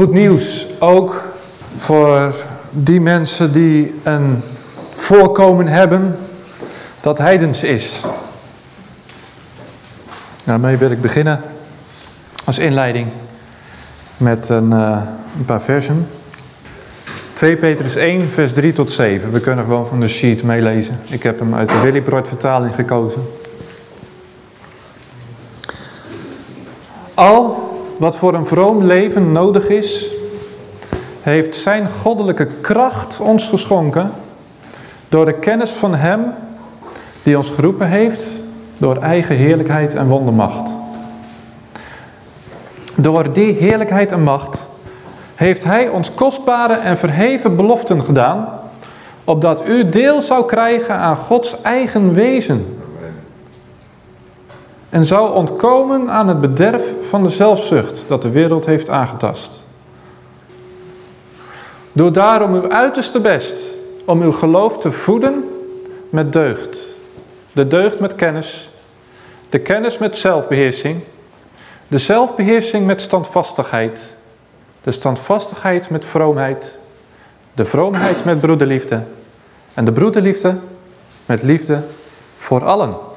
Goed nieuws, ook voor die mensen die een voorkomen hebben dat heidens is. Daarmee wil ik beginnen als inleiding met een, uh, een paar versen. 2 Petrus 1, vers 3 tot 7. We kunnen gewoon van de sheet meelezen. Ik heb hem uit de Willibrord vertaling gekozen. Al wat voor een vroom leven nodig is, heeft zijn goddelijke kracht ons geschonken door de kennis van hem die ons geroepen heeft door eigen heerlijkheid en wondermacht. Door die heerlijkheid en macht heeft hij ons kostbare en verheven beloften gedaan, opdat u deel zou krijgen aan Gods eigen wezen. En zou ontkomen aan het bederf van de zelfzucht dat de wereld heeft aangetast. Doe daarom uw uiterste best om uw geloof te voeden met deugd. De deugd met kennis, de kennis met zelfbeheersing, de zelfbeheersing met standvastigheid, de standvastigheid met vroomheid, de vroomheid met broederliefde en de broederliefde met liefde voor allen.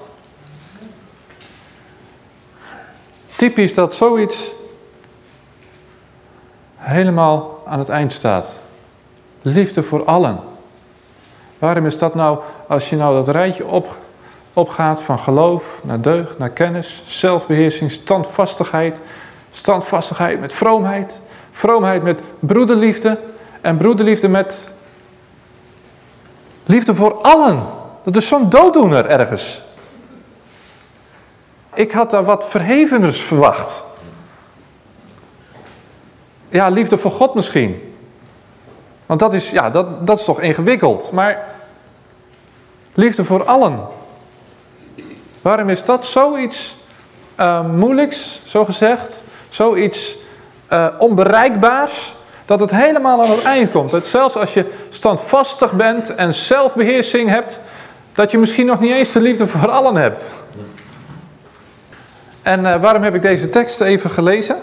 Typisch dat zoiets helemaal aan het eind staat. Liefde voor allen. Waarom is dat nou, als je nou dat rijtje op, opgaat van geloof naar deugd, naar kennis, zelfbeheersing, standvastigheid, standvastigheid met vroomheid, vroomheid met broederliefde en broederliefde met liefde voor allen. Dat is zo'n dooddoener ergens. Ik had daar wat verheveners verwacht. Ja, liefde voor God misschien. Want dat is, ja, dat, dat is toch ingewikkeld. Maar liefde voor allen. Waarom is dat zoiets uh, moeilijks, zo gezegd? Zoiets uh, onbereikbaars? Dat het helemaal aan het eind komt. Dat zelfs als je standvastig bent en zelfbeheersing hebt... dat je misschien nog niet eens de liefde voor allen hebt. En uh, waarom heb ik deze tekst even gelezen?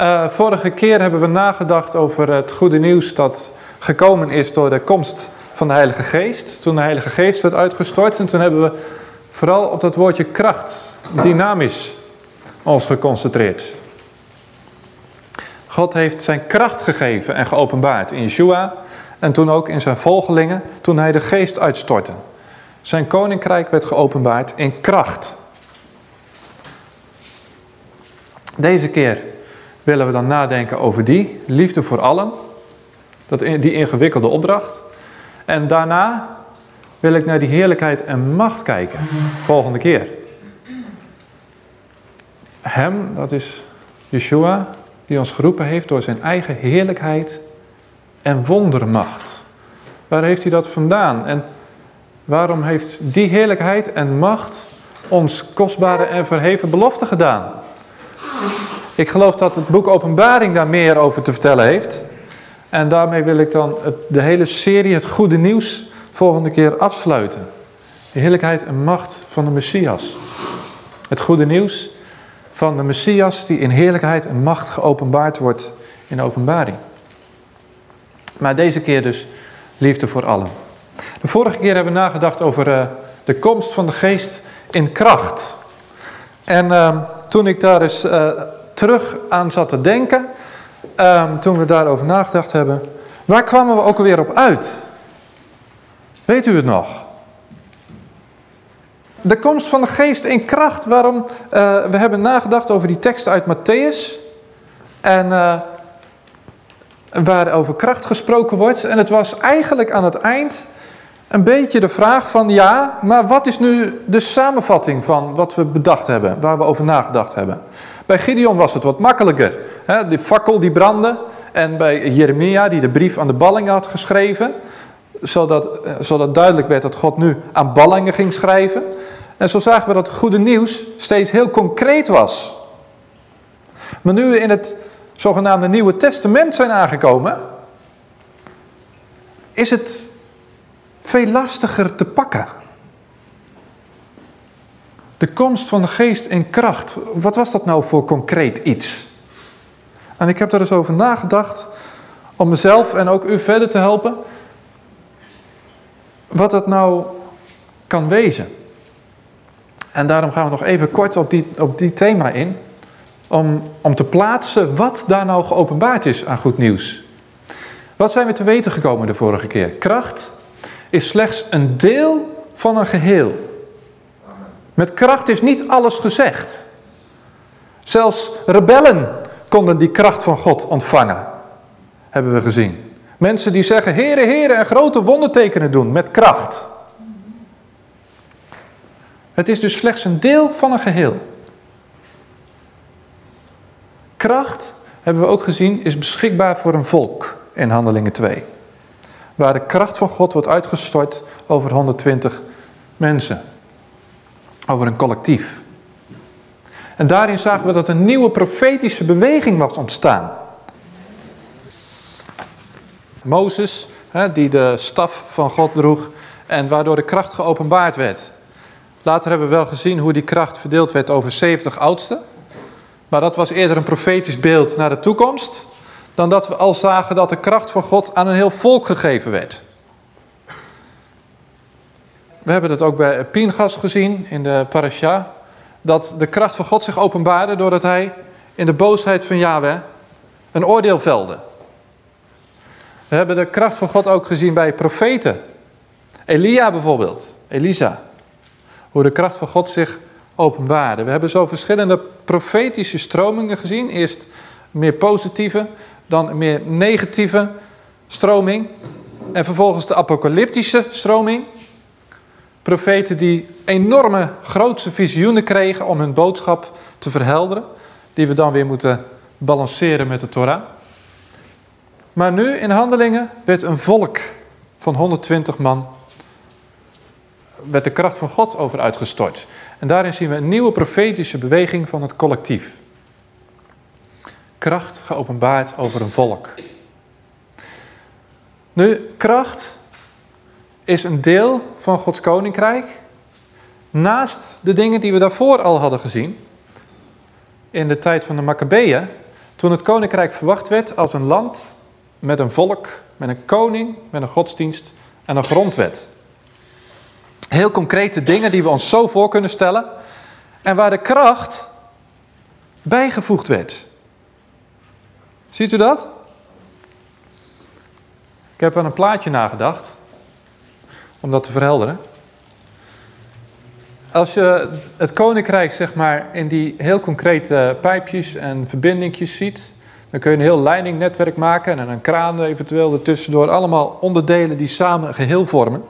Uh, vorige keer hebben we nagedacht over het goede nieuws dat gekomen is door de komst van de Heilige Geest. Toen de Heilige Geest werd uitgestort en toen hebben we vooral op dat woordje kracht, dynamisch, ons geconcentreerd. God heeft zijn kracht gegeven en geopenbaard in Yeshua en toen ook in zijn volgelingen toen hij de geest uitstortte. Zijn koninkrijk werd geopenbaard in kracht. Deze keer willen we dan nadenken over die, liefde voor allen, dat, die ingewikkelde opdracht. En daarna wil ik naar die heerlijkheid en macht kijken, volgende keer. Hem, dat is Yeshua, die ons geroepen heeft door zijn eigen heerlijkheid en wondermacht. Waar heeft hij dat vandaan? En waarom heeft die heerlijkheid en macht ons kostbare en verheven belofte gedaan? Ik geloof dat het boek Openbaring daar meer over te vertellen heeft. En daarmee wil ik dan het, de hele serie Het Goede Nieuws volgende keer afsluiten. De heerlijkheid en macht van de Messias. Het goede nieuws van de Messias die in heerlijkheid en macht geopenbaard wordt in openbaring. Maar deze keer dus liefde voor allen. De vorige keer hebben we nagedacht over uh, de komst van de geest in kracht. En uh, toen ik daar eens uh, terug aan zat te denken, um, toen we daarover nagedacht hebben, waar kwamen we ook alweer op uit? Weet u het nog? De komst van de geest in kracht, waarom? Uh, we hebben nagedacht over die tekst uit Matthäus. En uh, waar over kracht gesproken wordt. En het was eigenlijk aan het eind een beetje de vraag van ja, maar wat is nu de samenvatting van wat we bedacht hebben, waar we over nagedacht hebben? Bij Gideon was het wat makkelijker. Hè? Die fakkel die brandde en bij Jeremia die de brief aan de ballingen had geschreven, zodat, eh, zodat duidelijk werd dat God nu aan ballingen ging schrijven. En zo zagen we dat het goede nieuws steeds heel concreet was. Maar nu we in het zogenaamde Nieuwe Testament zijn aangekomen, is het veel lastiger te pakken. De komst van de geest in kracht, wat was dat nou voor concreet iets? En ik heb er eens over nagedacht om mezelf en ook u verder te helpen. Wat het nou kan wezen. En daarom gaan we nog even kort op die, op die thema in. Om, om te plaatsen wat daar nou geopenbaard is aan goed nieuws. Wat zijn we te weten gekomen de vorige keer? Kracht is slechts een deel van een geheel. Met kracht is niet alles gezegd. Zelfs rebellen konden die kracht van God ontvangen. Hebben we gezien. Mensen die zeggen, heren, heren, en grote wondertekenen doen met kracht. Het is dus slechts een deel van een geheel. Kracht, hebben we ook gezien, is beschikbaar voor een volk in Handelingen 2. Waar de kracht van God wordt uitgestort over 120 mensen. Over een collectief. En daarin zagen we dat een nieuwe profetische beweging was ontstaan. Mozes, die de staf van God droeg en waardoor de kracht geopenbaard werd. Later hebben we wel gezien hoe die kracht verdeeld werd over 70 oudsten. Maar dat was eerder een profetisch beeld naar de toekomst. Dan dat we al zagen dat de kracht van God aan een heel volk gegeven werd. We hebben dat ook bij Pingas gezien in de parasha. Dat de kracht van God zich openbaarde doordat hij in de boosheid van Yahweh een oordeel velde. We hebben de kracht van God ook gezien bij profeten. Elia bijvoorbeeld, Elisa. Hoe de kracht van God zich openbaarde. We hebben zo verschillende profetische stromingen gezien. Eerst meer positieve, dan een meer negatieve stroming. En vervolgens de apocalyptische stroming. Profeten die enorme grootse visioenen kregen om hun boodschap te verhelderen. Die we dan weer moeten balanceren met de Torah. Maar nu in handelingen werd een volk van 120 man werd de kracht van God over uitgestort. En daarin zien we een nieuwe profetische beweging van het collectief. Kracht geopenbaard over een volk. Nu, kracht is een deel van Gods koninkrijk. Naast de dingen die we daarvoor al hadden gezien. In de tijd van de Maccabeeën. Toen het koninkrijk verwacht werd als een land met een volk, met een koning, met een godsdienst en een grondwet. Heel concrete dingen die we ons zo voor kunnen stellen. En waar de kracht bijgevoegd werd. Ziet u dat? Ik heb aan een plaatje nagedacht. Om dat te verhelderen. Als je het koninkrijk zeg maar in die heel concrete pijpjes en verbindingjes ziet. Dan kun je een heel leidingnetwerk maken en een kraan eventueel ertussendoor. Allemaal onderdelen die samen een geheel vormen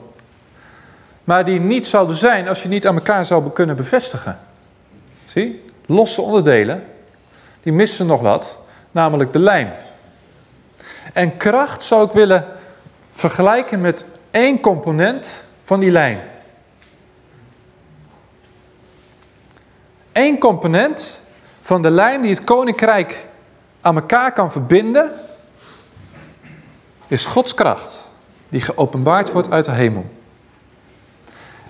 maar die niet zouden zijn als je niet aan elkaar zou kunnen bevestigen. Zie? Losse onderdelen, die missen nog wat, namelijk de lijm. En kracht zou ik willen vergelijken met één component van die lijm. Eén component van de lijm die het koninkrijk aan elkaar kan verbinden, is Gods kracht, die geopenbaard wordt uit de hemel.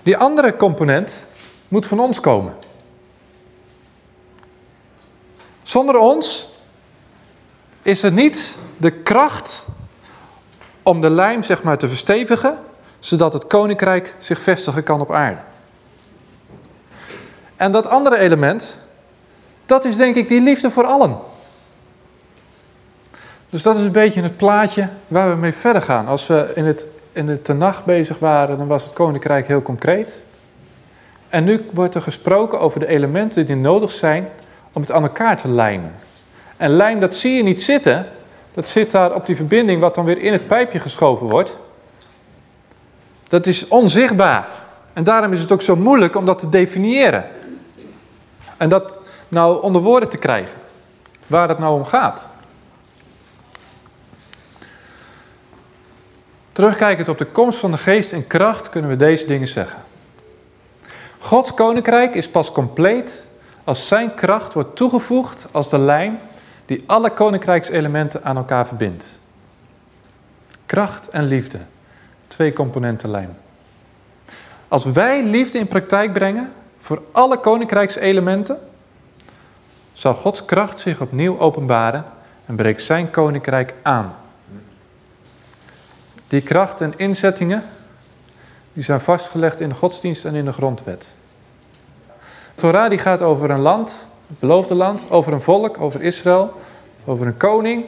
Die andere component moet van ons komen. Zonder ons is er niet de kracht om de lijm zeg maar, te verstevigen, zodat het koninkrijk zich vestigen kan op aarde. En dat andere element, dat is denk ik die liefde voor allen. Dus dat is een beetje het plaatje waar we mee verder gaan. Als we in het in de Tenach bezig waren, dan was het koninkrijk heel concreet. En nu wordt er gesproken over de elementen die nodig zijn om het aan elkaar te lijmen. En lijm, dat zie je niet zitten. Dat zit daar op die verbinding wat dan weer in het pijpje geschoven wordt. Dat is onzichtbaar. En daarom is het ook zo moeilijk om dat te definiëren. En dat nou onder woorden te krijgen. Waar het nou om gaat. Terugkijkend op de komst van de geest en kracht kunnen we deze dingen zeggen. Gods koninkrijk is pas compleet als zijn kracht wordt toegevoegd als de lijn die alle koninkrijkselementen aan elkaar verbindt. Kracht en liefde, twee componenten lijn. Als wij liefde in praktijk brengen voor alle koninkrijkselementen, zal Gods kracht zich opnieuw openbaren en breek zijn koninkrijk aan. Die krachten en inzettingen die zijn vastgelegd in de godsdienst en in de grondwet. Torah die gaat over een land, beloofde land, over een volk, over Israël, over een koning,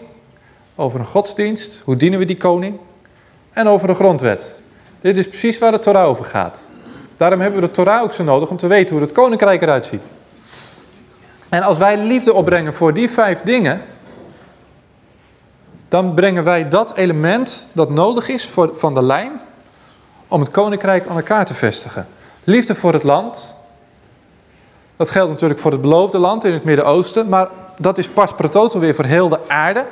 over een godsdienst, hoe dienen we die koning, en over de grondwet. Dit is precies waar de Torah over gaat. Daarom hebben we de Torah ook zo nodig om te weten hoe het koninkrijk eruit ziet. En als wij liefde opbrengen voor die vijf dingen, dan brengen wij dat element dat nodig is voor, van de lijn om het koninkrijk aan elkaar te vestigen. Liefde voor het land, dat geldt natuurlijk voor het beloofde land in het Midden-Oosten, maar dat is pas prototo weer voor heel de aarde.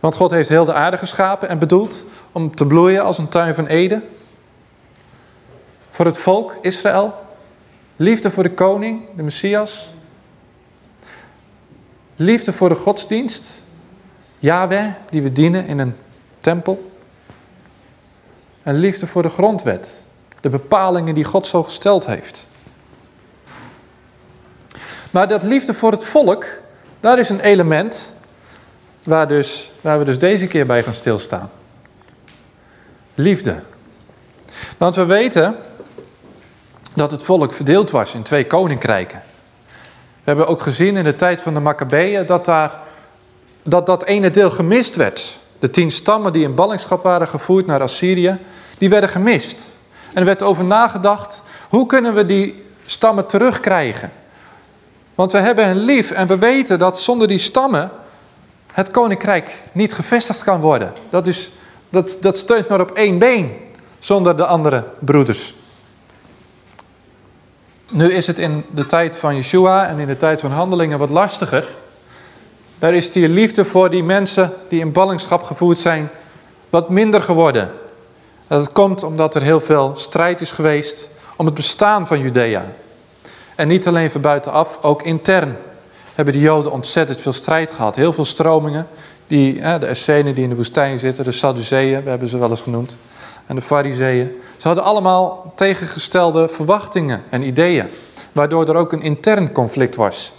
Want God heeft heel de aarde geschapen en bedoeld om te bloeien als een tuin van Eden. Voor het volk Israël. Liefde voor de koning, de Messias. Liefde voor de godsdienst. Yahweh, die we dienen in een tempel. En liefde voor de grondwet. De bepalingen die God zo gesteld heeft. Maar dat liefde voor het volk, daar is een element waar, dus, waar we dus deze keer bij gaan stilstaan. Liefde. Want we weten dat het volk verdeeld was in twee koninkrijken. We hebben ook gezien in de tijd van de Maccabeeën dat daar, dat, dat ene deel gemist werd. De tien stammen die in ballingschap waren gevoerd naar Assyrië, die werden gemist. En er werd over nagedacht, hoe kunnen we die stammen terugkrijgen? Want we hebben hen lief en we weten dat zonder die stammen het koninkrijk niet gevestigd kan worden. Dat, is, dat, dat steunt maar op één been, zonder de andere broeders. Nu is het in de tijd van Yeshua en in de tijd van handelingen wat lastiger. Daar is die liefde voor die mensen die in ballingschap gevoerd zijn wat minder geworden. Dat komt omdat er heel veel strijd is geweest om het bestaan van Judea. En niet alleen van buitenaf, ook intern hebben de Joden ontzettend veel strijd gehad. Heel veel stromingen, die, de Essenen die in de woestijn zitten, de Sadduceeën, we hebben ze wel eens genoemd, en de Fariseeën. Ze hadden allemaal tegengestelde verwachtingen en ideeën, waardoor er ook een intern conflict was.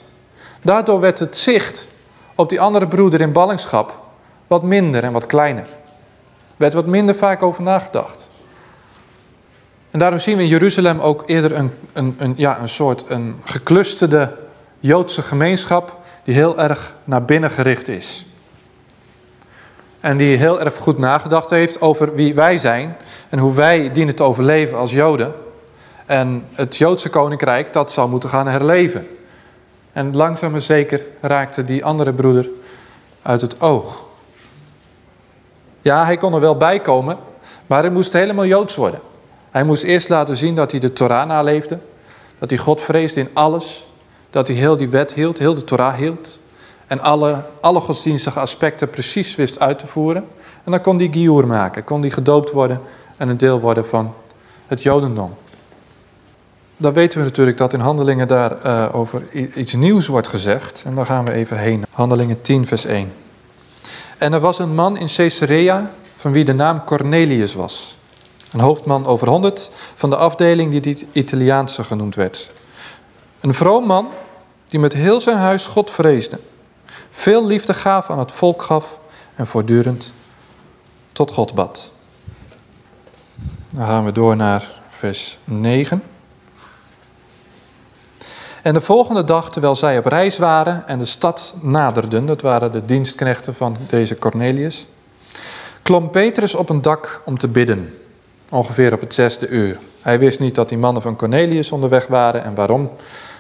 Daardoor werd het zicht op die andere broeder in ballingschap wat minder en wat kleiner. Er werd wat minder vaak over nagedacht. En daarom zien we in Jeruzalem ook eerder een, een, een, ja, een soort een geclusterde Joodse gemeenschap die heel erg naar binnen gericht is. En die heel erg goed nagedacht heeft over wie wij zijn en hoe wij dienen te overleven als Joden. En het Joodse koninkrijk, dat zal moeten gaan herleven. En langzaam maar zeker raakte die andere broeder uit het oog. Ja, hij kon er wel bij komen, maar hij moest helemaal Joods worden. Hij moest eerst laten zien dat hij de Torah naleefde, dat hij God vreesde in alles, dat hij heel die wet hield, heel de Torah hield. En alle, alle godsdienstige aspecten precies wist uit te voeren. En dan kon hij giur maken, kon hij gedoopt worden en een deel worden van het Jodendom. Dan weten we natuurlijk dat in Handelingen daar uh, over iets nieuws wordt gezegd. En daar gaan we even heen. Handelingen 10 vers 1. En er was een man in Caesarea van wie de naam Cornelius was. Een hoofdman over honderd van de afdeling die dit Italiaanse genoemd werd. Een vroom man die met heel zijn huis God vreesde. Veel liefde gaf aan het volk gaf en voortdurend tot God bad. Dan gaan we door naar vers 9. En de volgende dag, terwijl zij op reis waren en de stad naderden, dat waren de dienstknechten van deze Cornelius, klom Petrus op een dak om te bidden, ongeveer op het zesde uur. Hij wist niet dat die mannen van Cornelius onderweg waren en waarom.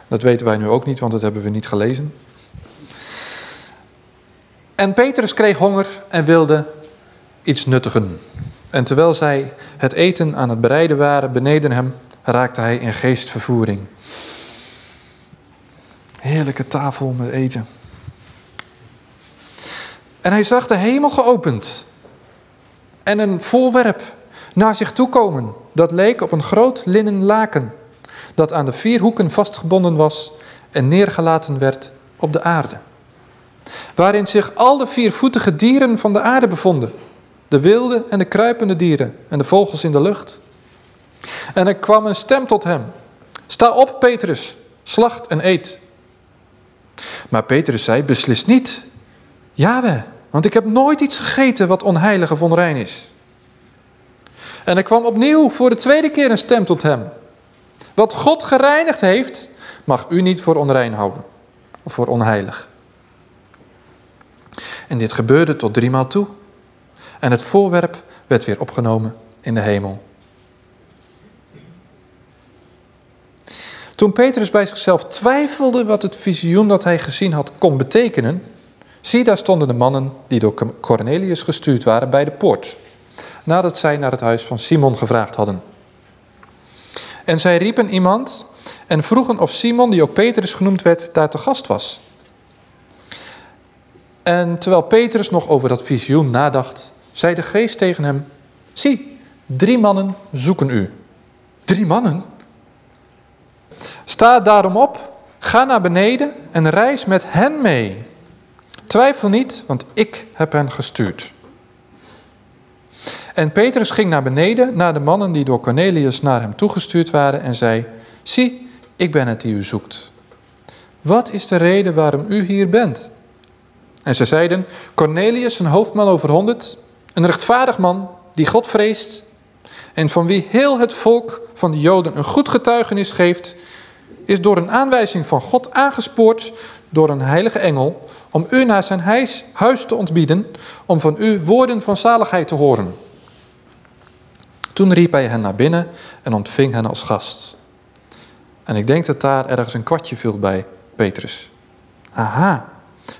Dat weten wij nu ook niet, want dat hebben we niet gelezen. En Petrus kreeg honger en wilde iets nuttigen. En terwijl zij het eten aan het bereiden waren beneden hem, raakte hij in geestvervoering. Heerlijke tafel met eten. En hij zag de hemel geopend en een voorwerp naar zich toe komen. Dat leek op een groot linnen laken dat aan de vier hoeken vastgebonden was en neergelaten werd op de aarde. Waarin zich al de viervoetige dieren van de aarde bevonden. De wilde en de kruipende dieren en de vogels in de lucht. En er kwam een stem tot hem. Sta op, Petrus, slacht en eet. Maar Petrus zei, beslis niet. Jawel, want ik heb nooit iets gegeten wat onheilig of onrein is. En er kwam opnieuw voor de tweede keer een stem tot hem. Wat God gereinigd heeft, mag u niet voor onrein houden. Of voor onheilig. En dit gebeurde tot driemaal toe. En het voorwerp werd weer opgenomen in de hemel. Toen Petrus bij zichzelf twijfelde wat het visioen dat hij gezien had kon betekenen, zie daar stonden de mannen die door Cornelius gestuurd waren bij de poort, nadat zij naar het huis van Simon gevraagd hadden. En zij riepen iemand en vroegen of Simon, die ook Petrus genoemd werd, daar te gast was. En terwijl Petrus nog over dat visioen nadacht, zei de geest tegen hem, zie, drie mannen zoeken u. Drie mannen? Sta daarom op, ga naar beneden en reis met hen mee. Twijfel niet, want ik heb hen gestuurd. En Petrus ging naar beneden naar de mannen die door Cornelius naar hem toegestuurd waren en zei, zie, ik ben het die u zoekt. Wat is de reden waarom u hier bent? En ze zeiden, Cornelius, een hoofdman over honderd, een rechtvaardig man die God vreest en van wie heel het volk van de Joden een goed getuigenis geeft, is door een aanwijzing van God aangespoord door een heilige engel om u naar zijn huis te ontbieden, om van u woorden van zaligheid te horen. Toen riep hij hen naar binnen en ontving hen als gast. En ik denk dat daar ergens een kwartje viel bij Petrus. Aha.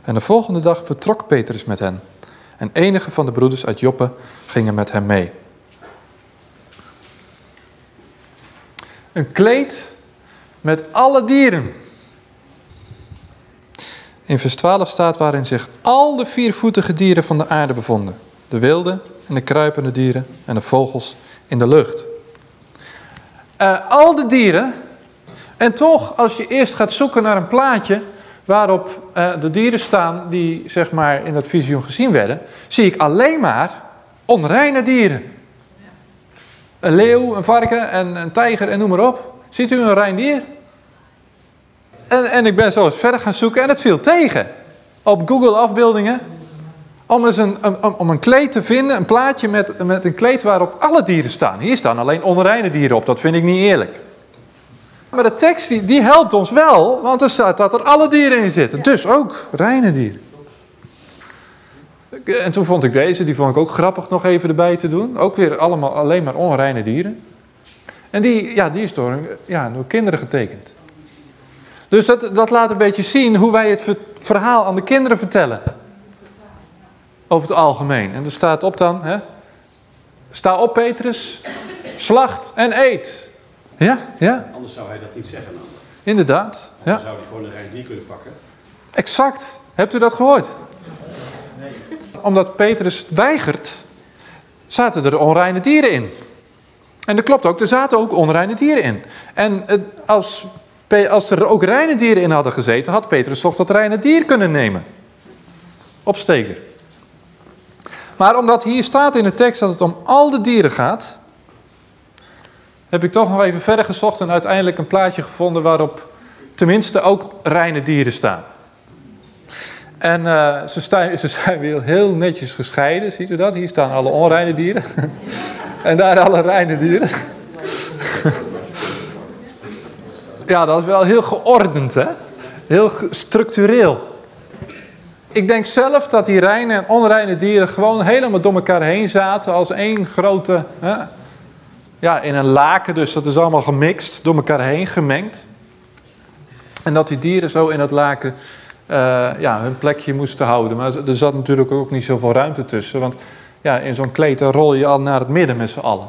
En de volgende dag vertrok Petrus met hen. En enige van de broeders uit Joppe gingen met hem mee. Een kleed met alle dieren. In vers 12 staat waarin zich al de viervoetige dieren van de aarde bevonden. De wilde en de kruipende dieren en de vogels in de lucht. Uh, al de dieren. En toch, als je eerst gaat zoeken naar een plaatje waarop uh, de dieren staan die zeg maar in dat visioen gezien werden, zie ik alleen maar onreine dieren. Een leeuw, een varken en een tijger en noem maar op. Ziet u een rein dier? En, en ik ben zo eens verder gaan zoeken en het viel tegen. Op Google afbeeldingen. Om, eens een, om een kleed te vinden, een plaatje met, met een kleed waarop alle dieren staan. Hier staan alleen onreine dieren op, dat vind ik niet eerlijk. Maar de tekst die, die helpt ons wel, want er staat dat er alle dieren in zitten. Dus ook reine dieren. En toen vond ik deze, die vond ik ook grappig nog even erbij te doen. Ook weer allemaal alleen maar onreine dieren. En die, ja, die is door, ja, door kinderen getekend. Dus dat, dat laat een beetje zien hoe wij het verhaal aan de kinderen vertellen. Over het algemeen. En er staat op dan, hè, sta op Petrus, slacht en eet. Ja, ja. Anders zou hij dat niet zeggen namelijk. Inderdaad. Dan ja. zou hij gewoon een rein dier kunnen pakken. Exact. Hebt u dat gehoord? Nee. Omdat Petrus weigert, zaten er onreine dieren in. En dat klopt ook, er zaten ook onreine dieren in. En als als er ook reine dieren in hadden gezeten, had Petrus toch dat reine dier kunnen nemen. Opsteken. Maar omdat hier staat in de tekst dat het om al de dieren gaat, heb ik toch nog even verder gezocht en uiteindelijk een plaatje gevonden waarop tenminste ook reine dieren staan. En uh, ze, staan, ze zijn weer heel netjes gescheiden, ziet u dat? Hier staan alle onreine dieren en daar alle reine dieren. Ja, dat is wel heel geordend, hè? Heel structureel. Ik denk zelf dat die reine en onreine dieren gewoon helemaal door elkaar heen zaten als één grote... Hè? Ja, in een laken, dus dat is allemaal gemixt, door elkaar heen gemengd. En dat die dieren zo in het laken uh, ja, hun plekje moesten houden. Maar er zat natuurlijk ook niet zoveel ruimte tussen, want ja, in zo'n kleed rol je al naar het midden met z'n allen.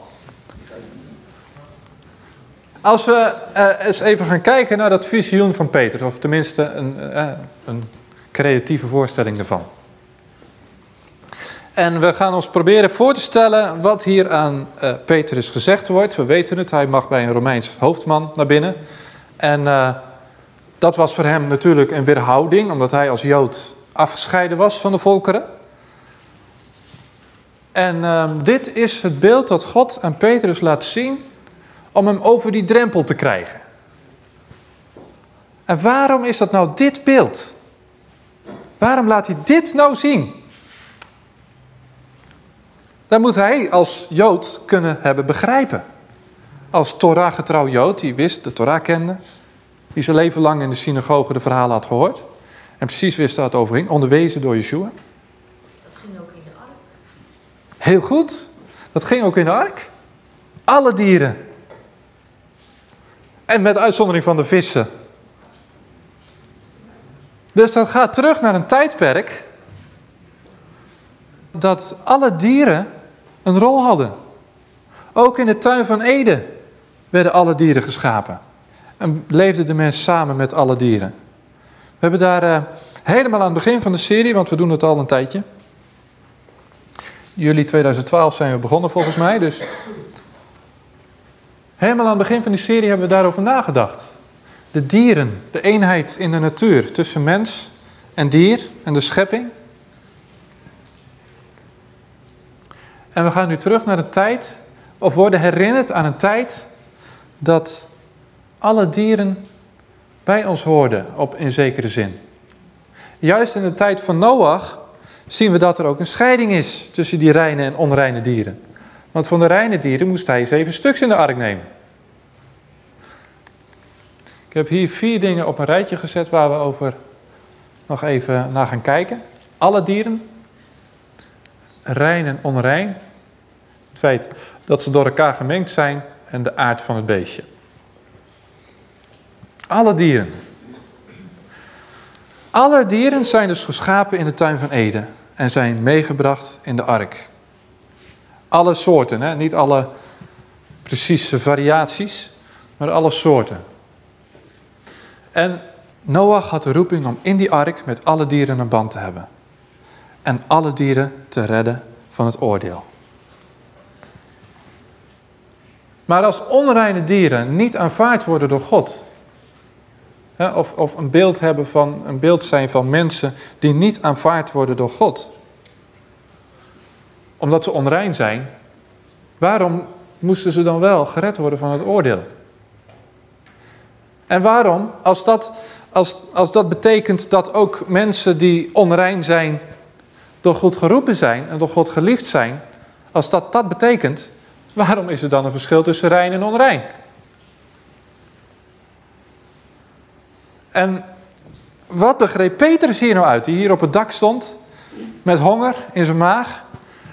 Als we uh, eens even gaan kijken naar dat visioen van Peter, of tenminste een, uh, een creatieve voorstelling daarvan. En we gaan ons proberen voor te stellen wat hier aan uh, Petrus gezegd wordt. We weten het, hij mag bij een Romeins hoofdman naar binnen. En dat was voor hem natuurlijk een weerhouding, omdat hij als Jood afgescheiden was van de volkeren. En ehm, dit is het beeld dat God aan Petrus laat zien om hem over die drempel te krijgen. En waarom is dat nou dit beeld? Waarom laat hij dit nou zien? Dat moet hij als Jood kunnen hebben begrijpen. Als Torah-getrouw Jood, die wist, de Torah kende. Die zijn leven lang in de synagoge de verhalen had gehoord. En precies wist waar het over ging, onderwezen door Yeshua. Dat ging ook in de ark. Heel goed. Dat ging ook in de ark. Alle dieren. En met uitzondering van de vissen. Dus dat gaat terug naar een tijdperk dat alle dieren een rol hadden. Ook in de tuin van Eden werden alle dieren geschapen. En leefde de mens samen met alle dieren. We hebben daar uh, helemaal aan het begin van de serie, want we doen het al een tijdje. Juli 2012 zijn we begonnen volgens mij, dus... Helemaal aan het begin van die serie hebben we daarover nagedacht. De dieren, de eenheid in de natuur tussen mens en dier en de schepping. En we gaan nu terug naar een tijd, of worden herinnerd aan een tijd dat alle dieren bij ons hoorden, op, in zekere zin. Juist in de tijd van Noach zien we dat er ook een scheiding is tussen die reine en onreine dieren. Want van de reine dieren moest hij zeven stuks in de ark nemen. Ik heb hier vier dingen op een rijtje gezet waar we over nog even naar gaan kijken. Alle dieren, rein en onrein. Het feit dat ze door elkaar gemengd zijn en de aard van het beestje. Alle dieren. Alle dieren zijn dus geschapen in de tuin van Eden en zijn meegebracht in de ark. Alle soorten, hè? niet alle precieze variaties, maar alle soorten. En Noach had de roeping om in die ark met alle dieren een band te hebben. En alle dieren te redden van het oordeel. Maar als onreine dieren niet aanvaard worden door God, of, of een beeld hebben van een beeld zijn van mensen die niet aanvaard worden door God, omdat ze onrein zijn, waarom moesten ze dan wel gered worden van het oordeel? En waarom, als dat, als, als dat betekent dat ook mensen die onrein zijn, door God geroepen zijn en door God geliefd zijn, als dat dat betekent, waarom is er dan een verschil tussen rein en onrein? En wat begreep Petrus hier nou uit, die hier op het dak stond, met honger in zijn maag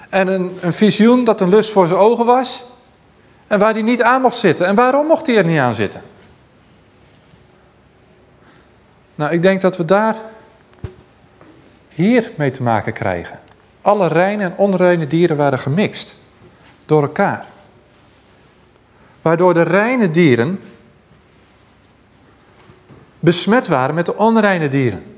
en een, een visioen dat een lust voor zijn ogen was en waar hij niet aan mocht zitten. En waarom mocht hij er niet aan zitten? Nou, ik denk dat we daar hier mee te maken krijgen. Alle reine en onreine dieren waren gemixt door elkaar. Waardoor de reine dieren besmet waren met de onreine dieren.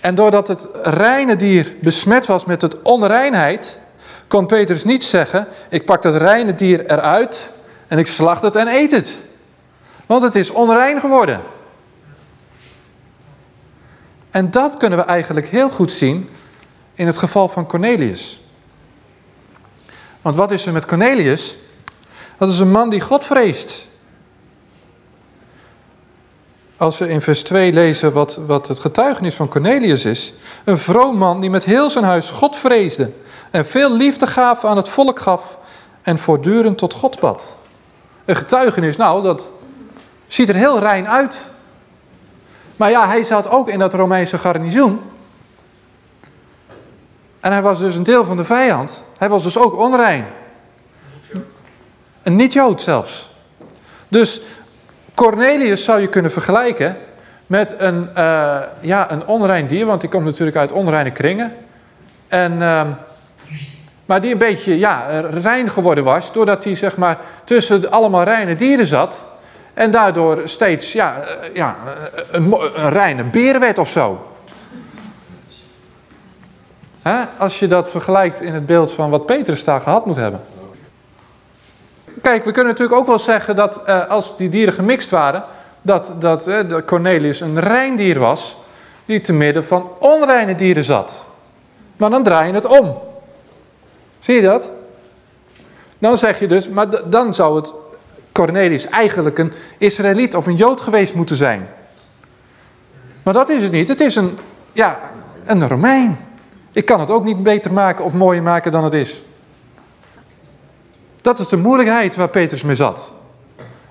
En doordat het reine dier besmet was met het onreinheid, kon Petrus niet zeggen, ik pak dat reine dier eruit en ik slacht het en eet het. Want het is onrein geworden. En dat kunnen we eigenlijk heel goed zien in het geval van Cornelius. Want wat is er met Cornelius? Dat is een man die God vreest. Als we in vers 2 lezen wat, wat het getuigenis van Cornelius is. Een vroom man die met heel zijn huis God vreesde. En veel liefdegave aan het volk gaf. En voortdurend tot God bad. Een getuigenis, nou, dat ziet er heel rein uit. Maar ja, hij zat ook in dat Romeinse garnizoen. En hij was dus een deel van de vijand. Hij was dus ook onrein. Een niet-Jood zelfs. Dus Cornelius zou je kunnen vergelijken met een, uh, ja, een onrein dier, want die komt natuurlijk uit onreine kringen. En, uh, maar die een beetje ja, rein geworden was, doordat hij zeg maar, tussen allemaal reine dieren zat. En daardoor steeds ja, uh, ja, een, een reine beer of zo. Als je dat vergelijkt in het beeld van wat Petrus daar gehad moet hebben. Kijk, we kunnen natuurlijk ook wel zeggen dat uh, als die dieren gemixt waren, dat, dat uh, Cornelius een reindier was, die te midden van onreine dieren zat. Maar dan draai je het om. Zie je dat? Dan zeg je dus, maar dan zou het Cornelius eigenlijk een Israëliet of een Jood geweest moeten zijn. Maar dat is het niet. Het is een, ja, een Romein. Ik kan het ook niet beter maken of mooier maken dan het is. Dat is de moeilijkheid waar Petrus mee zat.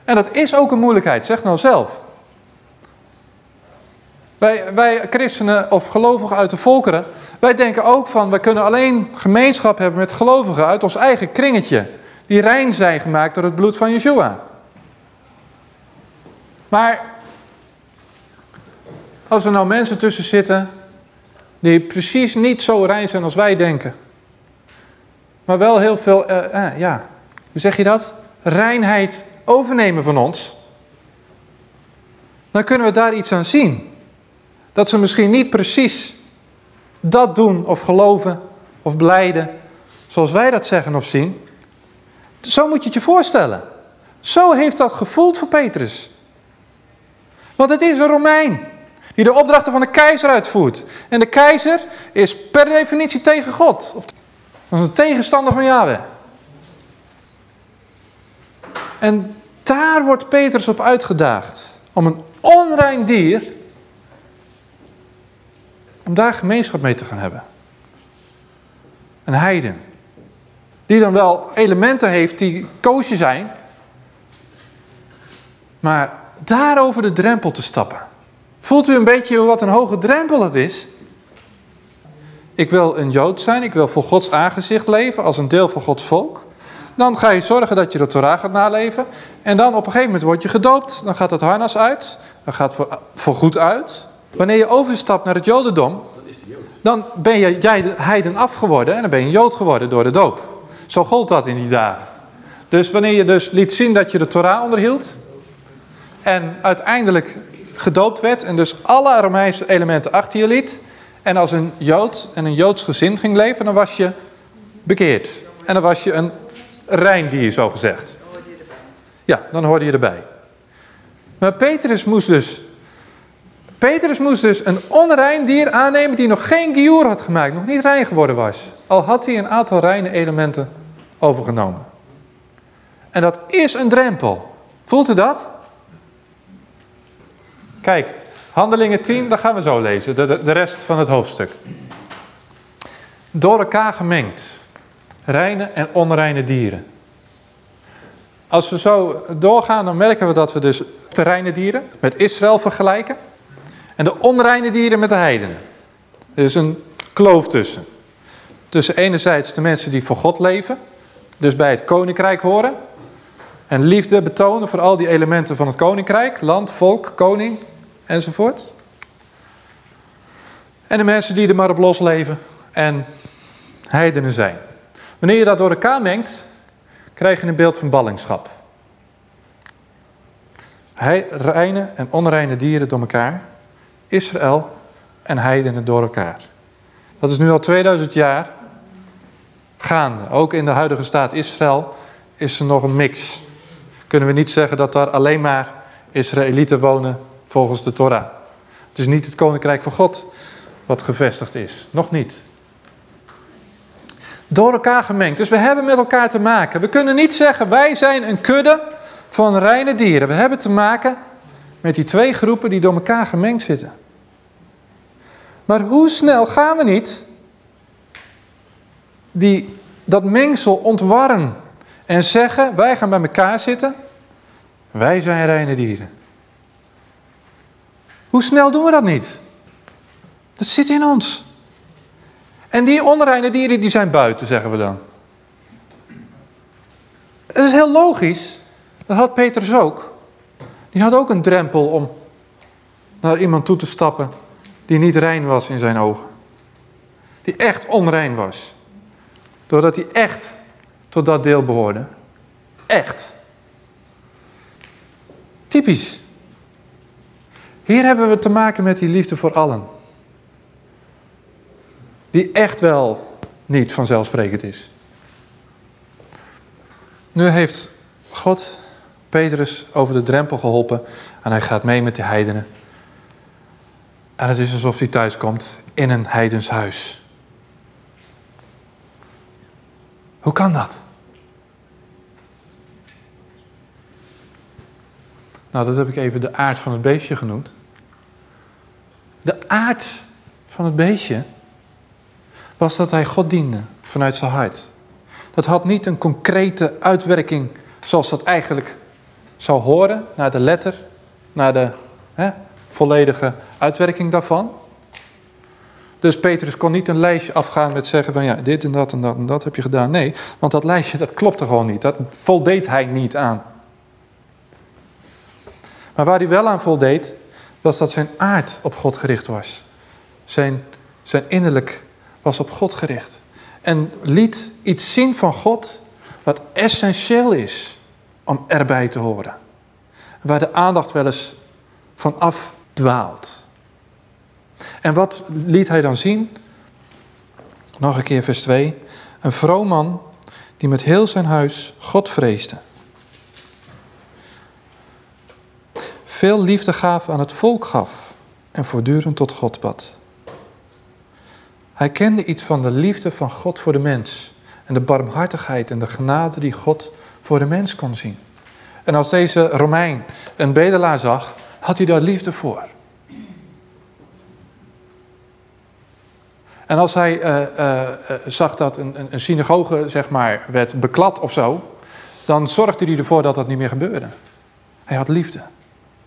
En dat is ook een moeilijkheid, zeg nou zelf. Wij, wij christenen of gelovigen uit de volkeren, wij denken ook van, wij kunnen alleen gemeenschap hebben met gelovigen uit ons eigen kringetje. Die rein zijn gemaakt door het bloed van Yeshua. Maar als er nou mensen tussen zitten die precies niet zo rein zijn als wij denken. Maar wel heel veel, uh, uh, ja, hoe zeg je dat? Reinheid overnemen van ons. Dan kunnen we daar iets aan zien. Dat ze misschien niet precies dat doen of geloven of blijden zoals wij dat zeggen of zien. Zo moet je het je voorstellen. Zo heeft dat gevoeld voor Petrus. Want het is een Romein die de opdrachten van de keizer uitvoert. En de keizer is per definitie tegen God. Of een tegenstander van Yahweh. En daar wordt Petrus op uitgedaagd. Om een onrein dier, om daar gemeenschap mee te gaan hebben. Een heiden. Die dan wel elementen heeft die koosje zijn. Maar daar over de drempel te stappen. Voelt u een beetje wat een hoge drempel het is? Ik wil een Jood zijn, ik wil voor Gods aangezicht leven als een deel van Gods volk. Dan ga je zorgen dat je de Torah gaat naleven. En dan op een gegeven moment word je gedoopt. Dan gaat het harnas uit. Dan gaat het voor, goed uit. Wanneer je overstapt naar het Jodendom, dan ben je, jij de heiden afgeworden en dan ben je een Jood geworden door de doop. Zo gold dat in die dagen. Dus wanneer je dus liet zien dat je de Torah onderhield en uiteindelijk gedoopt werd en dus alle Romeinse elementen achter je liet en als een Jood en een Joods gezin ging leven, dan was je bekeerd. En dan was je een reindier, zo gezegd. Ja, dan hoorde je erbij. Maar Petrus moest dus, Petrus moest dus een onrein dier aannemen die nog geen giur had gemaakt, nog niet rein geworden was. Al had hij een aantal reine elementen overgenomen. En dat is een drempel. Voelt u dat? Kijk, handelingen 10, dat gaan we zo lezen, de, de, de rest van het hoofdstuk. Door elkaar gemengd. Reine en onreine dieren. Als we zo doorgaan, dan merken we dat we dus de reine dieren met Israël vergelijken. En de onreine dieren met de heidenen. Er is een kloof tussen. Tussen enerzijds de mensen die voor God leven. Dus bij het koninkrijk horen. En liefde betonen voor al die elementen van het koninkrijk. Land, volk, koning enzovoort. En de mensen die er maar op los leven en heidenen zijn. Wanneer je dat door elkaar mengt, krijg je een beeld van ballingschap. Reine en onreine dieren door elkaar. Israël en heidenen door elkaar. Dat is nu al 2000 jaar gaande. Ook in de huidige staat Israël is er nog een mix. Kunnen we niet zeggen dat daar alleen maar Israëlieten wonen volgens de Torah. Het is niet het koninkrijk van God wat gevestigd is. Nog niet door elkaar gemengd. Dus we hebben met elkaar te maken. We kunnen niet zeggen wij zijn een kudde van reine dieren. We hebben te maken met die twee groepen die door elkaar gemengd zitten. Maar hoe snel gaan we niet die, dat mengsel ontwarren en zeggen wij gaan bij elkaar zitten. Wij zijn reine dieren. Hoe snel doen we dat niet? Dat zit in ons. En die onreine dieren die zijn buiten, zeggen we dan. Het is heel logisch. Dat had Petrus ook. Die had ook een drempel om naar iemand toe te stappen die niet rein was in zijn ogen. Die echt onrein was. Doordat hij echt tot dat deel behoorde. Echt. Typisch. Hier hebben we te maken met die liefde voor allen die echt wel niet vanzelfsprekend is. Nu heeft God Petrus over de drempel geholpen en hij gaat mee met de heidenen. En het is alsof hij thuis komt in een heidens huis. Hoe kan dat? Nou, dat heb ik even de aard van het beestje genoemd. aard van het beestje was dat hij God diende vanuit zijn hart. Dat had niet een concrete uitwerking zoals dat eigenlijk zou horen, naar de letter, naar de hè, volledige uitwerking daarvan. Dus Petrus kon niet een lijstje afgaan met zeggen van ja, dit en dat en dat en dat heb je gedaan. Nee, want dat lijstje dat klopte gewoon niet. Dat voldeed hij niet aan. Maar waar hij wel aan voldeed, was dat zijn aard op God gericht was. Zijn, zijn innerlijk was op God gericht. En liet iets zien van God wat essentieel is om erbij te horen. Waar de aandacht wel eens van afdwaalt. En wat liet hij dan zien? Nog een keer vers 2. Een vroom man die met heel zijn huis God vreesde. Veel liefdegave aan het volk gaf en voortdurend tot God bad. Hij kende iets van de liefde van God voor de mens. En de barmhartigheid en de genade die God voor de mens kon zien. En als deze Romein een bedelaar zag, had hij daar liefde voor. En als hij uh, uh, zag dat een, een, synagoge zeg maar, werd beklad of zo, dan zorgde hij ervoor dat dat niet meer gebeurde. Hij had liefde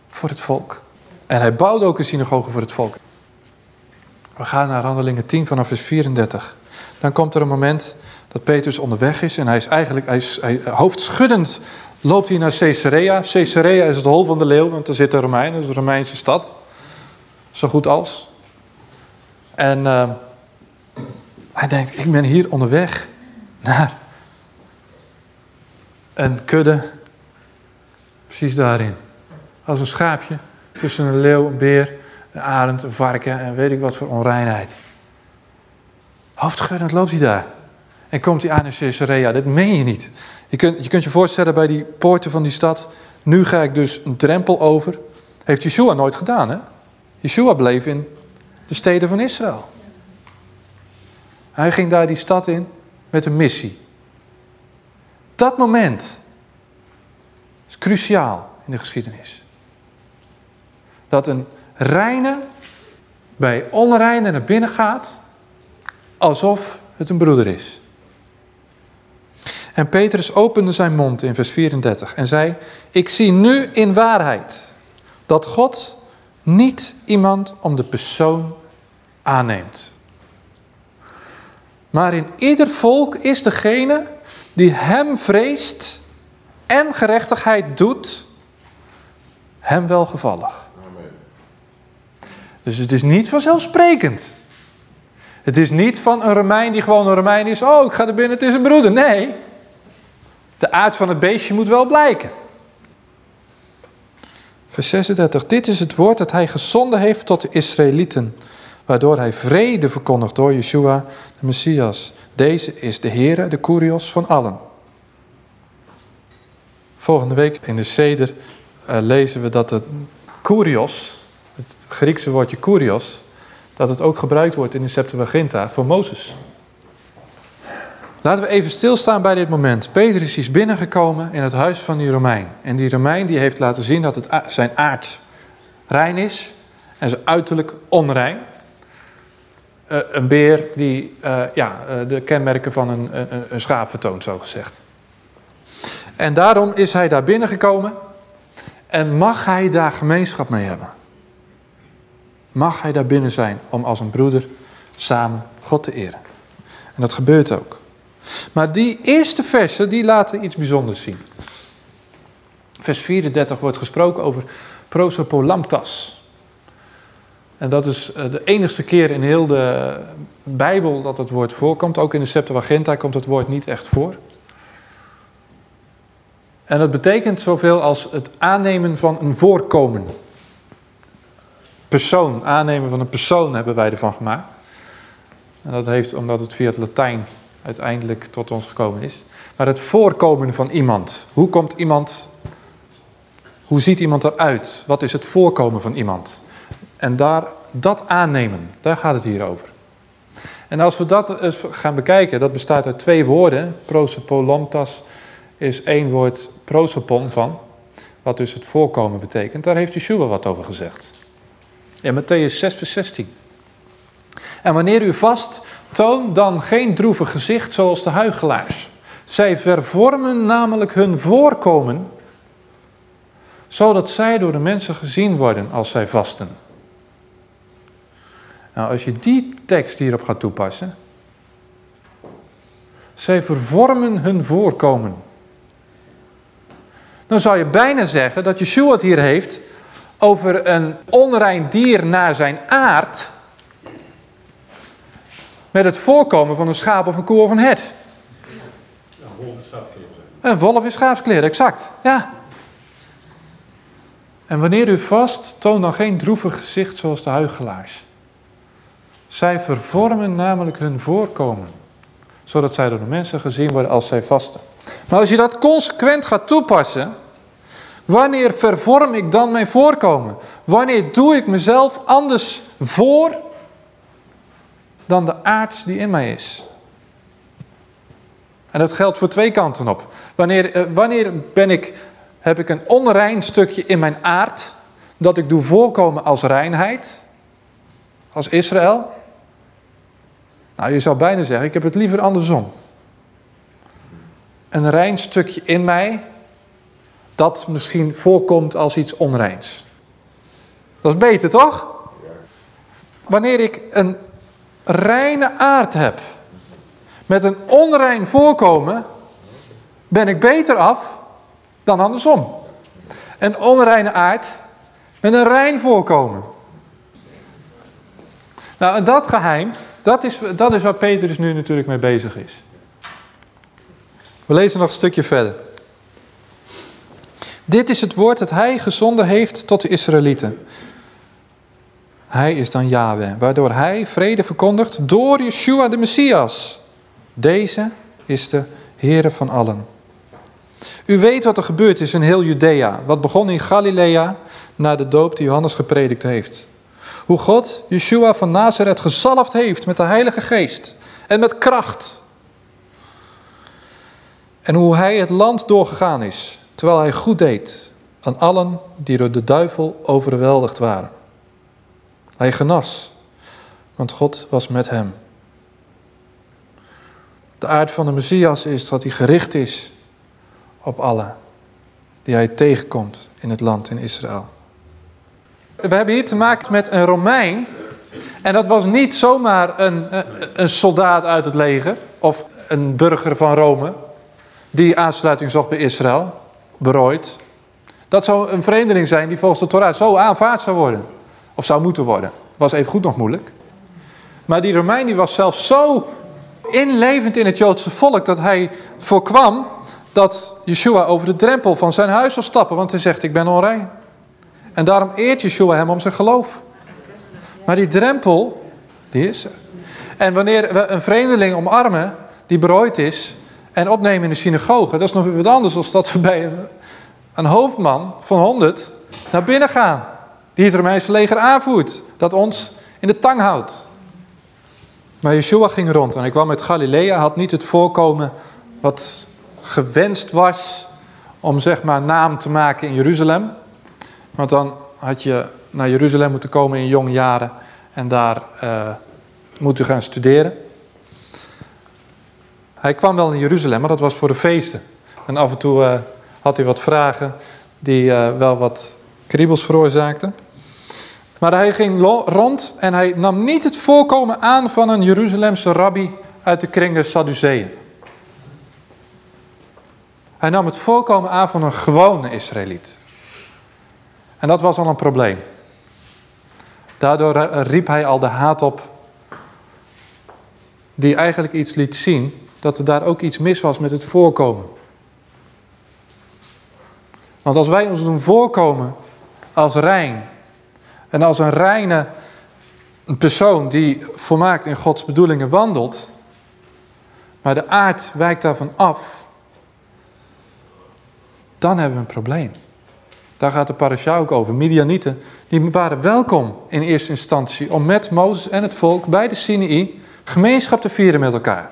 voor het volk. En hij bouwde ook een synagoge voor het volk. We gaan naar Handelingen 10 vanaf vers 34. Dan komt er een moment dat Petrus onderweg is en hij is eigenlijk hij hij, hoofdschuddend loopt hij naar Caesarea. Caesarea is het hol van de leeuw, want daar Romein, dat is een Romeinse stad. Zo goed als. En uh, hij denkt, ik ben hier onderweg naar een kudde, precies daarin. Als een schaapje tussen een leeuw, een beer, een arend, een varken en weet ik wat voor onreinheid. Hoofdschuddend loopt hij daar. En komt hij aan in Caesarea. Dat meen je niet. Je kunt, je kunt je voorstellen bij die poorten van die stad. Nu ga ik dus een drempel over. Heeft Yeshua nooit gedaan, hè? Yeshua bleef in de steden van Israël. Hij ging daar die stad in met een missie. Dat moment is cruciaal in de geschiedenis. Dat een reine bij onreine naar binnen gaat alsof het een broeder is. En Petrus opende zijn mond in vers 34 en zei: Ik zie nu in waarheid dat God niet iemand om de persoon aanneemt. Maar in ieder volk is degene die hem vreest en gerechtigheid doet, hem welgevallig. Dus het is niet vanzelfsprekend. Het is niet van een Romein die gewoon een Romein is. Oh, ik ga er binnen, het is een broeder. Nee. De aard van het beestje moet wel blijken. Vers 36. Dit is het woord dat hij gezonden heeft tot de Israëlieten. Waardoor hij vrede verkondigt door Yeshua, de Messias. Deze is de Heere, de Kurios van allen. Volgende week in de Seder uh, lezen we dat het Kurios, het Griekse woordje Kurios, dat het ook gebruikt wordt in de Septuaginta voor Mozes. Laten we even stilstaan bij dit moment. Petrus is binnengekomen in het huis van die Romein. En die Romein die heeft laten zien dat het zijn aard rein is en zijn uiterlijk onrein. Uh, een beer die uh, ja, uh, de kenmerken van een, een, een schaap vertoont, zo gezegd. En daarom is hij daar binnengekomen en mag hij daar gemeenschap mee hebben. Mag hij daar binnen zijn om als een broeder samen God te eren. En dat gebeurt ook. Maar die eerste versen, die laten iets bijzonders zien. Vers 34 wordt gesproken over prosopolamtas. En dat is eh, de enigste keer in heel de Bijbel dat het woord voorkomt. Ook in de Septuaginta komt het woord niet echt voor. En dat betekent zoveel als het aannemen van een voorkomen. Persoon, aannemen van een persoon hebben wij ervan gemaakt. En dat heeft omdat het via het Latijn uiteindelijk tot ons gekomen is. Maar het voorkomen van iemand. Hoe komt iemand, hoe ziet iemand eruit? Wat is het voorkomen van iemand? En daar, dat aannemen, daar gaat het hier over. En als we dat eens gaan bekijken, dat bestaat uit twee woorden. Prosopolomtas is één woord prosopon van, wat dus het voorkomen betekent. Daar heeft Yeshua wat over gezegd. In Matthäus 6, vers 16. En wanneer u vast, toon dan geen droevig gezicht zoals de huigelaars. Zij vervormen namelijk hun voorkomen, zodat zij door de mensen gezien worden als zij vasten. Nou, als je die tekst hierop gaat toepassen. Zij vervormen hun voorkomen. Dan zou je bijna zeggen dat Yeshua het hier heeft over een onrein dier naar zijn aard. Met het voorkomen van een schaap of een koe of een hert. Een wolf schaapkleren zijn. Een wolf in schaapskleren, exact. Ja. En wanneer u vast, toon dan geen droevig gezicht zoals de huigelaars. Zij vervormen namelijk hun voorkomen, zodat zij door de mensen gezien worden als zij vasten. Maar als je dat consequent gaat toepassen, wanneer vervorm ik dan mijn voorkomen? Wanneer doe ik mezelf anders voor dan de aard die in mij is? En dat geldt voor twee kanten op. Wanneer, eh, wanneer ben ik, heb ik een onrein stukje in mijn aard, dat ik doe voorkomen als reinheid, als Israël? Nou, je zou bijna zeggen, ik heb het liever andersom. Een rein stukje in mij, dat misschien voorkomt als iets onreins. Dat is beter, toch? Wanneer ik een reine aard heb, met een onrein voorkomen, ben ik beter af dan andersom. Een onreine aard met een rein voorkomen. Nou, en dat geheim, dat is, dat is waar Petrus nu natuurlijk mee bezig is. We lezen nog een stukje verder. Dit is het woord dat hij gezonden heeft tot de Israëlieten. Hij is dan Yahweh, waardoor hij vrede verkondigt door Yeshua de Messias. Deze is de Heere van allen. U weet wat er gebeurd is in heel Judea. Wat begon in Galilea na de doop die Johannes gepredikt heeft. Hoe God Yeshua van Nazareth gezalfd heeft met de Heilige Geest en met kracht. En hoe hij het land doorgegaan is, terwijl hij goed deed aan allen die door de duivel overweldigd waren. Hij genas, want God was met hem. De aard van de Messias is dat hij gericht is op allen die hij tegenkomt in het land in Israël. We hebben hier te maken met een Romein. En dat was niet zomaar een, een soldaat uit het leger of een burger van Rome die aansluiting zocht bij Israël, berooid. Dat zou een vreemdeling zijn die volgens de Torah zo aanvaard zou worden. Of zou moeten worden. Was even goed nog moeilijk. Maar die Romein die was zelfs zo inlevend in het Joodse volk dat hij voorkwam dat Yeshua over de drempel van zijn huis zal stappen. Want hij zegt, ik ben onrein. En daarom eert Yeshua hem om zijn geloof. Maar die drempel, die is er. En wanneer we een vreemdeling omarmen, die berooid is, en opnemen in de synagoge, dat is nog weer wat anders dan dat we bij een, een hoofdman van 100 naar binnen gaan. Die het Romeinse leger aanvoert, dat ons in de tang houdt. Maar Yeshua ging rond en hij kwam uit Galilea, had niet het voorkomen wat gewenst was om zeg maar naam te maken in Jeruzalem. Want dan had je naar Jeruzalem moeten komen in jonge jaren en daar uh, moeten gaan studeren. Hij kwam wel in Jeruzalem, maar dat was voor de feesten. En af en toe uh, had hij wat vragen die uh, wel wat kriebels veroorzaakten. Maar hij ging rond en hij nam niet het voorkomen aan van een Jeruzalemse rabbi uit de kring der Sadduceeën. Hij nam het voorkomen aan van een gewone Israëliet. En dat was al een probleem. Daardoor riep hij al de haat op, die eigenlijk iets liet zien dat er daar ook iets mis was met het voorkomen. Want als wij ons doen voorkomen als rein en als een reine persoon die volmaakt in Gods bedoelingen wandelt, maar de aard wijkt daarvan af, dan hebben we een probleem. Daar gaat de parasha ook over. Midianieten, die waren welkom in eerste instantie om met Mozes en het volk bij de Sinai gemeenschap te vieren met elkaar.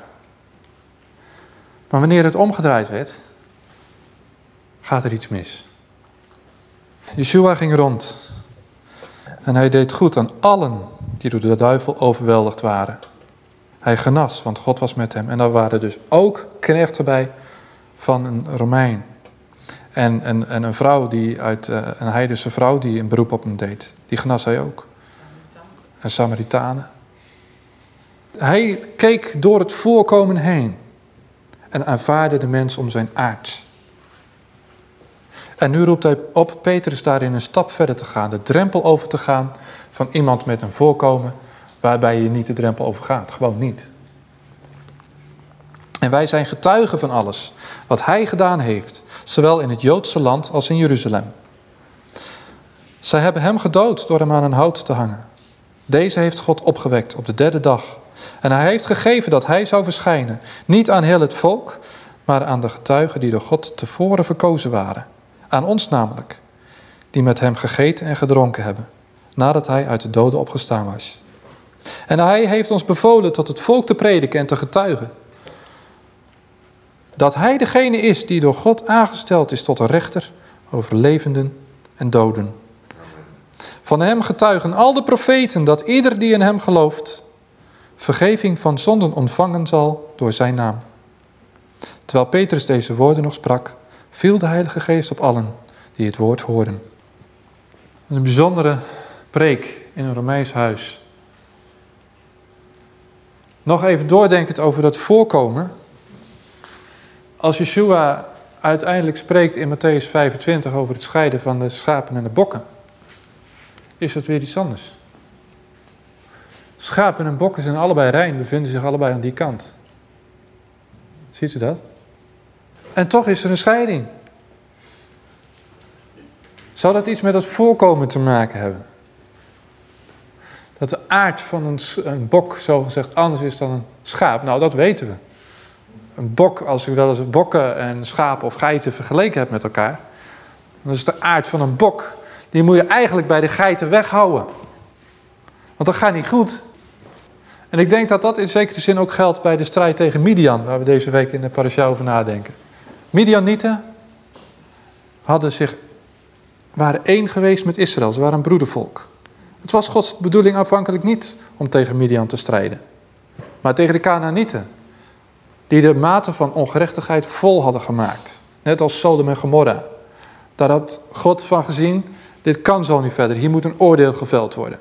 Maar wanneer het omgedraaid werd, gaat er iets mis. Yeshua ging rond En hij deed goed aan allen die door de duivel overweldigd waren. Hij genas, want God was met hem. En daar waren dus ook knechten bij van een Romein. En, en, en een vrouw die uit uh, een heidense vrouw die een beroep op hem deed. Die genas hij ook. En Samaritanen. Hij keek door het voorkomen heen en aanvaarde de mens om zijn aard. En nu roept hij op Petrus daarin een stap verder te gaan, de drempel over te gaan van iemand met een voorkomen waarbij je niet de drempel over gaat. Gewoon niet. En wij zijn getuigen van alles wat hij gedaan heeft, zowel in het Joodse land als in Jeruzalem. Zij hebben hem gedood door hem aan een hout te hangen. Deze heeft God opgewekt op de derde dag. En hij heeft gegeven dat hij zou verschijnen, niet aan heel het volk, maar aan de getuigen die door God tevoren verkozen waren. Aan ons namelijk, die met hem gegeten en gedronken hebben, nadat hij uit de doden opgestaan was. En hij heeft ons bevolen tot het volk te prediken en te getuigen. Dat hij degene is die door God aangesteld is tot een rechter over levenden en doden. Van hem getuigen al de profeten dat ieder die in hem gelooft, vergeving van zonden ontvangen zal door zijn naam. Terwijl Petrus deze woorden nog sprak, viel de Heilige Geest op allen die het woord hoorden. Een bijzondere preek in een Romeins huis. Nog even doordenkend over dat voorkomen. Als Yeshua uiteindelijk spreekt in Matthäus 25 over het scheiden van de schapen en de bokken, is dat weer iets anders. Schapen en bokken zijn allebei rein, bevinden zich allebei aan die kant. Ziet u dat? En toch is er een scheiding. Zou dat iets met het voorkomen te maken hebben? Dat de aard van een, een bok zogezegd anders is dan een schaap? Nou, dat weten we. Een bok, als ik wel eens bokken en schapen of geiten vergeleken heb met elkaar, dan is de aard van een bok, die moet je eigenlijk bij de geiten weghouden. Want dat gaat niet goed. En ik denk dat dat in zekere zin ook geldt bij de strijd tegen Midian, waar we deze week in de parasha over nadenken. Midianieten hadden zich, waren één geweest met Israël, ze waren een broedervolk. Het was Gods bedoeling aanvankelijk niet om tegen Midian te strijden, maar tegen de Canaanieten, die de mate van ongerechtigheid vol hadden gemaakt. Net als Sodom en Gomorra. Daar had God van gezien, dit kan zo niet verder, hier moet een oordeel geveld worden.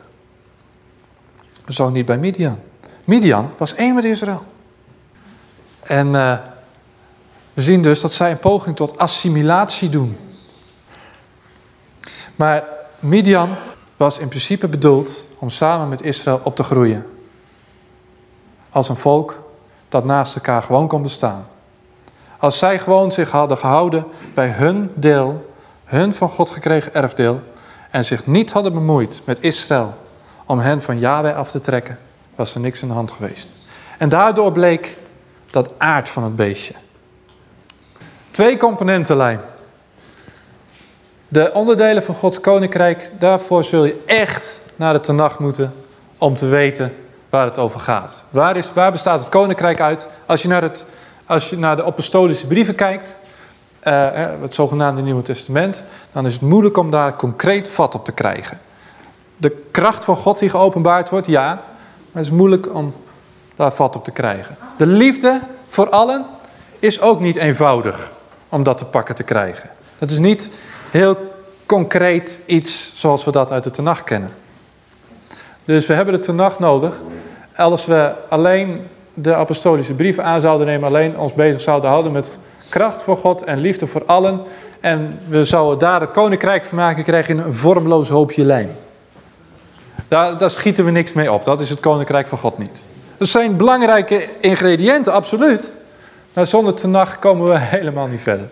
Zo niet bij Midian. Midian was één met Israël. En uh, we zien dus dat zij een poging tot assimilatie doen. Maar Midian was in principe bedoeld om samen met Israël op te groeien. Als een volk dat naast elkaar gewoon kon bestaan. Als zij gewoon zich hadden gehouden bij hun deel, hun van God gekregen erfdeel, en zich niet hadden bemoeid met Israël om hen van Yahweh af te trekken, was er niks in de hand geweest. En daardoor bleek dat aard van het beestje. Twee componentenlijn. De onderdelen van Gods koninkrijk, daarvoor zul je echt naar de Tenach moeten om te weten waar het over gaat. Waar, is, waar bestaat het koninkrijk uit? Als je naar, het, als je naar de apostolische brieven kijkt, uh, het zogenaamde Nieuwe Testament, dan is het moeilijk om daar concreet vat op te krijgen. De kracht van God die geopenbaard wordt, ja, maar het is moeilijk om daar vat op te krijgen. De liefde voor allen is ook niet eenvoudig om dat te pakken te krijgen. Het is niet heel concreet iets zoals we dat uit de Tenach kennen. Dus we hebben de Tenach nodig. Als we alleen de apostolische brieven aan zouden nemen, alleen ons bezig zouden houden met kracht voor God en liefde voor allen. En we zouden daar het koninkrijk van maken, krijgen in een vormloos hoopje lijm. Daar, daar schieten we niks mee op. Dat is het koninkrijk van God niet. Dat zijn belangrijke ingrediënten, absoluut. Maar zonder tenag komen we helemaal niet verder.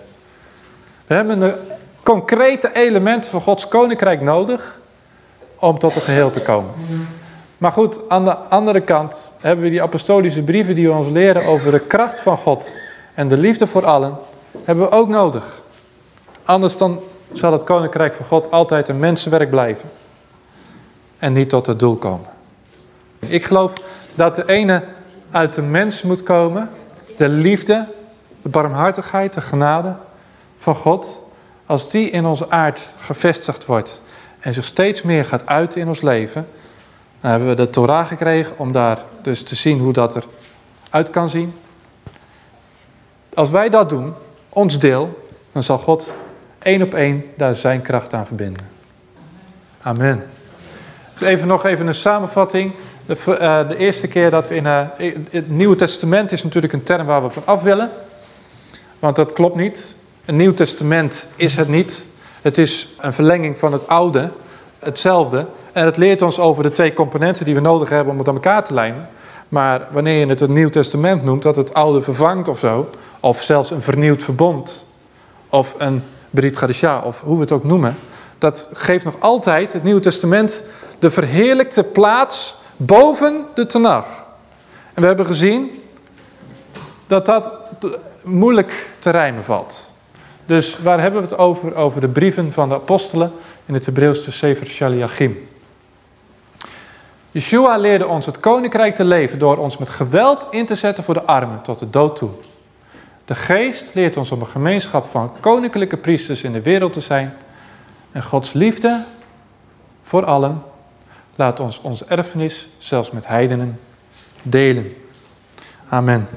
We hebben de concrete elementen van Gods koninkrijk nodig om tot een geheel te komen. Maar goed, aan de andere kant hebben we die apostolische brieven die ons leren over de kracht van God en de liefde voor allen, hebben we ook nodig. Anders dan zal het koninkrijk van God altijd een mensenwerk blijven en niet tot het doel komen. Ik geloof dat de ene uit de mens moet komen, de liefde, de barmhartigheid, de genade van God. Als die in onze aard gevestigd wordt en zich steeds meer gaat uiten in ons leven. Dan hebben we de Torah gekregen om daar dus te zien hoe dat eruit kan zien. Als wij dat doen, ons deel, dan zal God één op één daar zijn kracht aan verbinden. Amen. Dus even nog even een samenvatting. De, uh, de eerste keer dat we in uh, het Nieuwe Testament is natuurlijk een term waar we van af willen. Want dat klopt niet. Een Nieuw Testament is het niet. Het is een verlenging van het Oude, hetzelfde. En het leert ons over de twee componenten die we nodig hebben om het aan elkaar te lijnen. Maar wanneer je het een Nieuw Testament noemt, dat het Oude vervangt of zo, of zelfs een vernieuwd verbond, of een Brit Gadisha, of hoe we het ook noemen, dat geeft nog altijd het Nieuwe Testament de verheerlijkte plaats boven de Tenach. En we hebben gezien dat dat moeilijk te rijmen valt. Dus waar hebben we het over? Over de brieven van de apostelen in het Hebreeuwse Sefer Shaliachim. Yeshua leerde ons het koninkrijk te leven door ons met geweld in te zetten voor de armen tot de dood toe. De geest leert ons om een gemeenschap van koninklijke priesters in de wereld te zijn. En Gods liefde voor allen laat ons onze erfenis zelfs met heidenen delen. Amen.